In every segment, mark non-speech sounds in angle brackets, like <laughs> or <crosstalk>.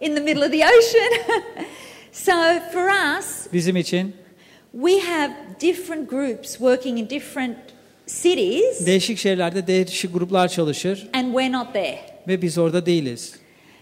in the middle of the ocean. <laughs> so for us, Bizim için we have different groups working in different cities, değişik şehirlerde değişik gruplar çalışır and we're not there. ve biz orada değiliz.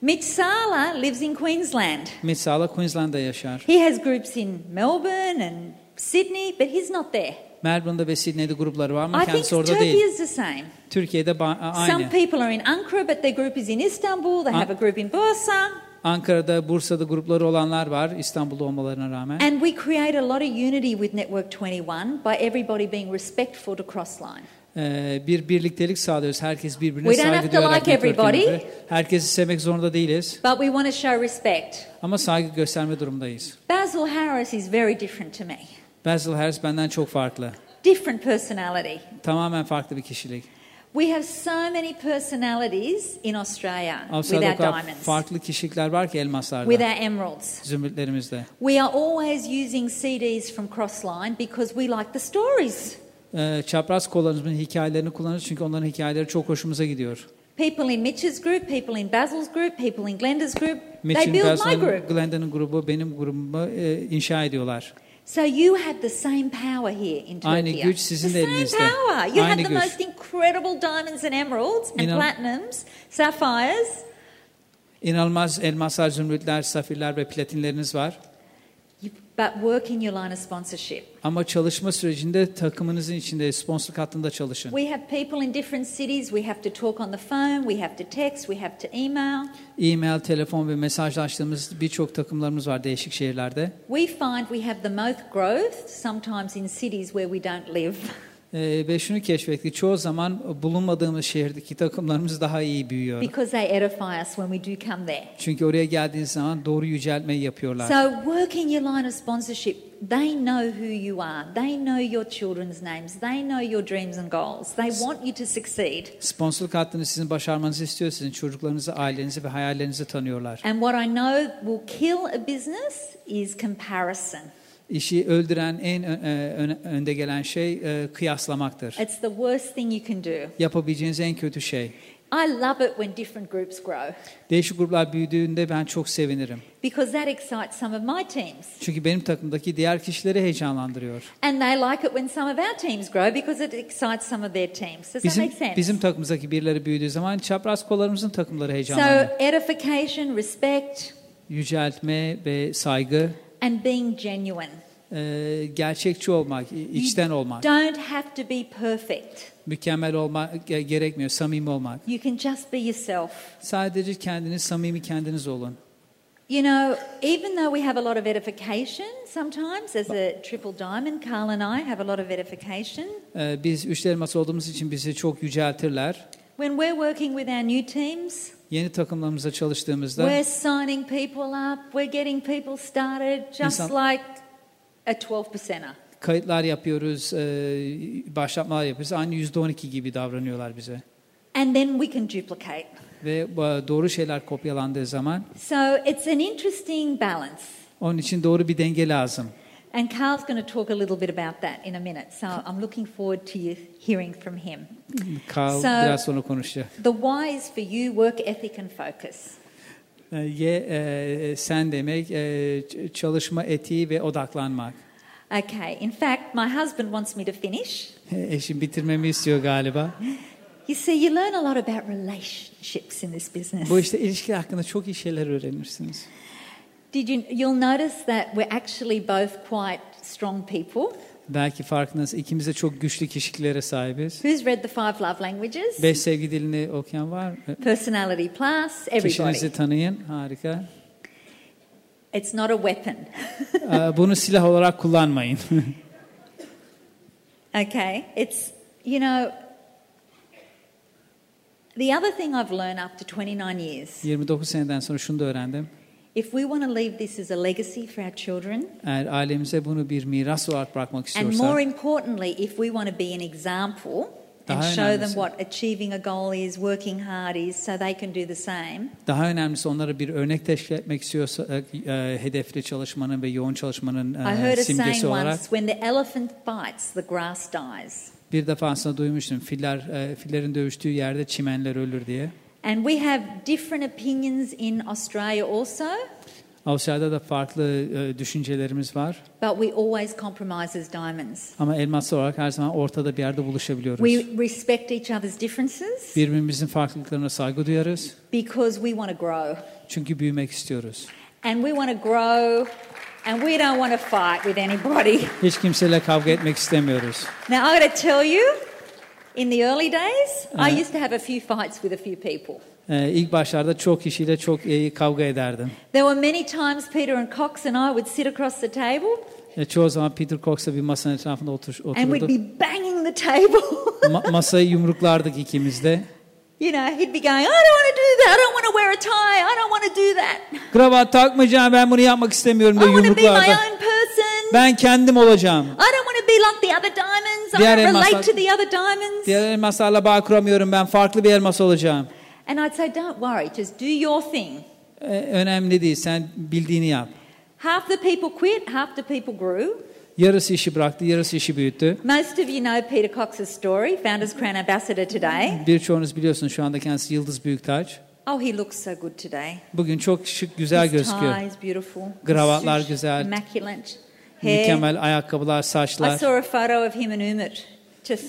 Mitch Sala lives in Queensland. Mesela Queensland'da yaşar. He has groups in Melbourne and Sydney, but he's not there. Melbourne'da ve Sydney'de grupları var ama I think kendisi orada Turkey değil. is the same. Türkiye'de ba- Some people are in Ankara, but their group is in Istanbul. They Ah. have a group in Bursa. Ankara'da, Bursa'da grupları olanlar var İstanbul'da olmalarına rağmen. And we create a lot of unity with Network 21 by everybody being respectful to Crossline. Ee, bir birliktelik sağlıyoruz. Herkes birbirine We saygı duyarak like everybody. Herkesi sevmek zorunda değiliz. But we want to show respect. Ama saygı gösterme durumdayız. Basil Harris is very different to me. Basil Harris benden çok farklı. Different personality. Tamamen farklı bir kişilik. We have so many personalities in Australia with our diamonds, farklı kişilikler var ki elmaslarda. with our emeralds. Zümrütlerimizde. We are always using CDs from Crossline because we like the stories. Ee, çapraz kollarımızın hikayelerini kullanırız çünkü onların hikayeleri çok hoşumuza gidiyor. People in Mitch's group, people in Basil's group, people in Glenda's group, they Mitch'in, build my Basil'in, group. Glenda'nın grubu benim grubumu e, inşa ediyorlar. So you have the same power here in Turkey. Aynı güç sizin the de same elinizde. power. You Aynı have the güç. most incredible diamonds and emeralds and İnan- platinums, sapphires, İnanılmaz elmaslar, zümrütler, safirler ve platinleriniz var. but work in your line of sponsorship. Ama çalışma sürecinde takımınızın içinde sponsorluk hattında çalışın. We have people in different cities. We have to talk on the phone. We have to text. We have to email. E-mail, telefon ve mesajlaştığımız birçok takımlarımız var değişik şehirlerde. We find we have the most growth sometimes in cities where we don't live. <laughs> Ee, ve şunu keşfettik. Çoğu zaman bulunmadığımız şehirdeki takımlarımız daha iyi büyüyor. Because they edify us when we do come there. Çünkü oraya geldiğiniz zaman doğru yüceltmeyi yapıyorlar. So, work in your line of sponsorship. They know who you are. They know your children's names. They know your dreams and goals. They want you to succeed. Sponsorluk hattını sizin başarmanızı istiyor. Sizin çocuklarınızı, ailenizi ve hayallerinizi tanıyorlar. And what I know will kill a business is comparison. İşi öldüren en e, önde gelen şey e, kıyaslamaktır. It's the worst thing you can do. Yapabileceğiniz en kötü şey. I love it when different groups grow Değişik gruplar büyüdüğünde ben çok sevinirim. because that excites some of my teams. Çünkü benim takımdaki diğer kişileri heyecanlandırıyor. And they like it when some of our teams grow because it excites some of their teams. Does that Bizim make sense? bizim takımımızdaki birileri büyüdüğü zaman çapraz kollarımızın takımları so, heyecanlanıyor. edification, respect, Yüceltme ve saygı, and being genuine. e, gerçekçi olmak, içten olmak, Don't have to be perfect. mükemmel olmak ge- gerekmiyor, samimi olmak. You can just be yourself. Sadece kendiniz, samimi kendiniz olun. You know, even though we have a lot of edification sometimes, as a triple diamond, Carl and I have a lot of edification. E, biz üçlü elmas olduğumuz için bizi çok yüceltirler. When we're working with our new teams, Yeni takımlarımızla çalıştığımızda we're signing people up, we're getting people started just İnsan- like a 12 percenter. kayıtlar yapıyoruz, e, başlatmalar yapıyoruz. Aynı %12 gibi davranıyorlar bize. And then we can duplicate. Ve e, doğru şeyler kopyalandığı zaman So it's an interesting balance. onun için doğru bir denge lazım. And Carl's going to talk a little bit about that in a minute. So I'm looking forward to you hearing from him. Carl So- biraz sonra konuşacak. The why is for you work ethic and focus. E, Ye, e, sen demek e, çalışma etiği ve odaklanmak. Okay, in fact, my husband wants me to finish. E, Eşim bitirmemi istiyor galiba. You see, you learn a lot about relationships in this business. Bu işte ilişki hakkında çok iyi şeyler öğrenirsiniz. Did you? You'll notice that we're actually both quite strong people. Belki farkınız ikimiz de çok güçlü kişiliklere sahibiz. Who's read the five love languages? Beş sevgi dilini okuyan var mı? Personality plus everybody. Kişinizi tanıyın. Harika. It's not a weapon. <laughs> Bunu silah olarak kullanmayın. <laughs> Okay, it's you know. The other thing I've learned after 29 years, 29 seneden sonra şunu da öğrendim. İf we want to leave this as a legacy for our children, Eğer ailemize bunu bir miras olarak bırakmak and more istiyorsak, importantly, if we want to be an example and show them what achieving a goal is, working hard is, so they can do the same, daha önemlisi onlara bir örnek teşkil etmek istiyorsa, e, hedefli çalışmanın ve yoğun çalışmanın I heard e, a saying simgesi olarak once when the elephant bites, the grass dies. bir defasında duymuştum. Filler, e, fillerin dövüştüğü yerde çimenler ölür diye. And we have different opinions in Australia also, Avustralya'da da farklı e, düşüncelerimiz var. but we always compromise as diamonds. Ama elmaslar olarak her zaman ortada bir yerde buluşabiliyoruz. We respect each other's differences Birbirimizin farklılıklarına saygı duyarız. because we want to grow. Çünkü büyümek istiyoruz. And we want to grow and we don't want to fight with anybody. Hiç kimseyle kavga etmek istemiyoruz. Now, I got to tell you, in the early days, I used to have a few fights with a few people. Ee, ilk başlarda çok kişiyle çok iyi kavga ederdim. There were many times Peter and Cox and I would sit across the table E, çoğu zaman Peter Cox'la bir masanın etrafında otur, and we'd otururduk. be banging the table. <laughs> Ma- masayı yumruklardık ikimiz de. you know, he'd be going, I don't want to do that. I don't want to wear a tie. I don't want to do that. Kravat takmayacağım ben bunu yapmak istemiyorum I diye want to be my own person. Ben kendim olacağım. I don't want to be like the other diamonds. I Diğer relate elmaslar- to the other diamonds. Diğer elmaslarla bağ kuramıyorum ben farklı bir elmas olacağım. And I'd say, don't worry, just do your thing. E, önemli değil sen bildiğini yap. Half the people quit, half the people grew. Yarısı işi bıraktı, yarısı işi büyüttü. Most of you know Peter Cox's story, Founders Crown Ambassador today. Birçoğunuz biliyorsunuz şu anda kendisi Yıldız Büyüktaç. Oh, he looks so good today. Bugün çok şık, güzel His gözüküyor. tie is beautiful. Suit, güzel. Immaculate. Hair. Mükemmel ayakkabılar, I saçlar. saw a photo of him and Umit, just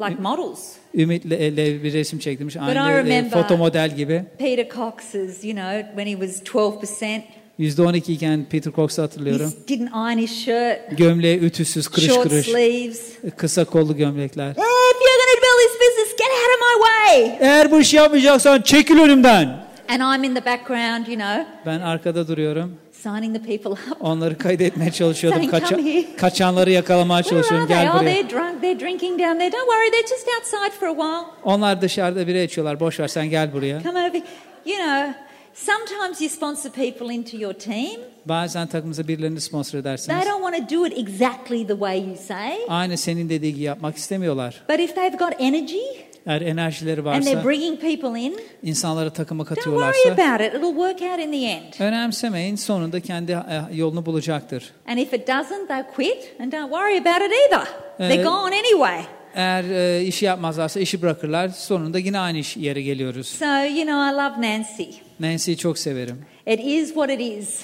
like models. Ümit'le elle bir resim çektirmiş. I Aynı e, remember- foto model gibi. Peter Cox is, you know, when he was 12%, %12 iken Peter Cox'u he hatırlıyorum. didn't iron his shirt, Gömleği ütüsüz, kırış short kırış. sleeves. Kısa kollu gömlekler. Hey, if you're going to build this business, get out of my way. Eğer bu işi yapmayacaksan çekil önümden. And I'm in the background, you know, Ben arkada duruyorum. Signing the people up. Onları kaydetmeye çalışıyordum. Kaça- kaçanları yakalamaya çalışıyorum. Gel Oh, buraya. they're drunk. They're drinking down there. Don't worry, they're just outside for a while. Onlar dışarıda bira içiyorlar. Boş ver sen gel buraya. Come over. You know, sometimes you sponsor people into your team. Bazen takımıza birilerini sponsor edersiniz. They don't want to do it exactly the way you say. Aynı senin dediği gibi yapmak istemiyorlar. But if they've got energy Eğer enerjileri and they're varsa, bringing people in, insanları takıma don't worry katıyorlarsa about it. It'll work out in the end. önemsemeyin. Sonunda kendi e, yolunu bulacaktır. And if it doesn't, they'll quit and don't worry about it either. They're Uh, gone anyway. Eğer e, işi yapmazlarsa işi bırakırlar. Sonunda yine aynı iş yere geliyoruz. So, you know, I love Nancy. Nancy'yi çok severim. It is what it is.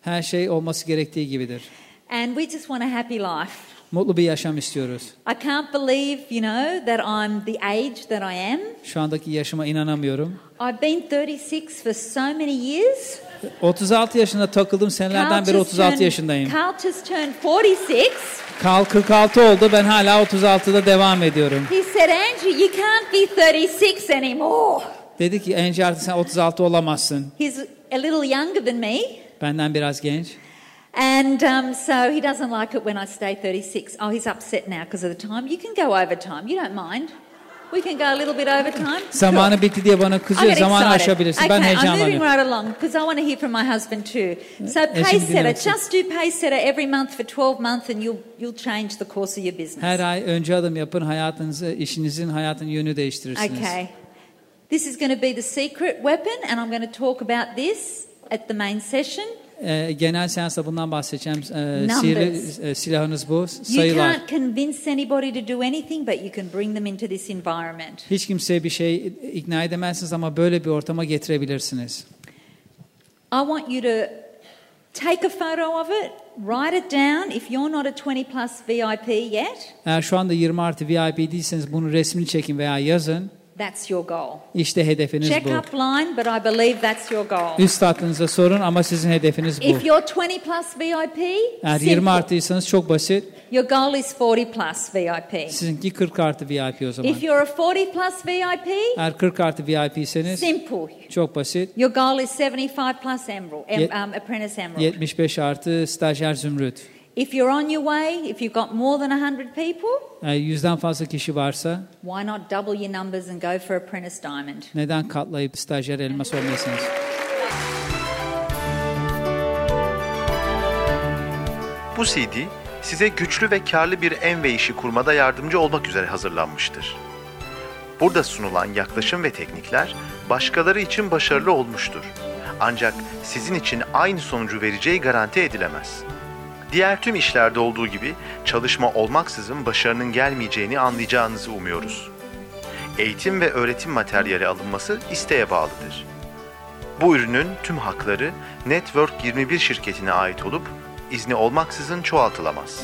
Her şey olması gerektiği gibidir. And we just want a happy life. Mutlu bir yaşam istiyoruz. I can't believe, you know, that I'm the age that I am. Şu andaki yaşıma inanamıyorum. I've been 36 for so many years. 36 yaşında takıldım senelerden beri 36 yaşındayım. Carl just turned 46. Kal 46 oldu ben hala 36'da devam ediyorum. He said, Andrew, you can't be 36 anymore. Dedi ki Angie artık sen 36 olamazsın. He's a little younger than me. Benden biraz genç. And um, so he doesn't like it when I stay 36. Oh, he's upset now because of the time. You can go overtime. You don't mind. We can go a little bit overtime. <laughs> Zamanı bitti diye bana kızıyor. Zamanı aşabilirsin. Okay, Ben I'm moving right along because I want to hear from my husband too. So pace setter, just do pace setter every month for 12 months and you'll, you'll change the course of your business. Her ay önce adım yapın. Hayatınızı, işinizin hayatın yönü değiştirirsiniz. Okay. This is going to be the secret weapon and I'm going to talk about this at the main session. Ee, genel seansta bundan bahsedeceğim. Numbers. sihirli e, silahınız bu. You Sayılar. can't convince anybody to do anything, but you can bring them into this environment. Hiç kimseye bir şey ikna edemezsiniz ama böyle bir ortama getirebilirsiniz. I want you to take a photo of it, write it down. If you're not a 20 plus VIP yet, Eğer şu anda 20 artı VIP değilseniz bunun resmini çekin veya yazın. That's your goal. İşte hedefiniz Check bu. upline, but I believe that's your goal. Üst hattınıza sorun ama sizin hedefiniz bu. If you're 20 plus VIP, Eğer 20 simple. artıysanız çok basit. your goal is 40 plus VIP. Sizinki 40 artı VIP o zaman. If you're a 40 plus VIP, Eğer 40 artı VIP'seniz simple. çok basit. Your goal is 75 plus emerald, um, apprentice emerald. 75 artı stajyer zümrüt. If you're on your way, if you've got more than 100 people, yüzden fazla kişi varsa why not double your numbers and go for apprentice diamond? neden katlayıp stajyer elmas olmayasınız? Bu CD size güçlü ve karlı bir Enve işi kurmada yardımcı olmak üzere hazırlanmıştır. Burada sunulan yaklaşım ve teknikler başkaları için başarılı olmuştur. Ancak sizin için aynı sonucu vereceği garanti edilemez. Diğer tüm işlerde olduğu gibi çalışma olmaksızın başarının gelmeyeceğini anlayacağınızı umuyoruz. eğitim ve öğretim materyali alınması isteğe bağlıdır. Bu ürünün tüm hakları Network 21 şirketine ait olup izni olmaksızın çoğaltılamaz.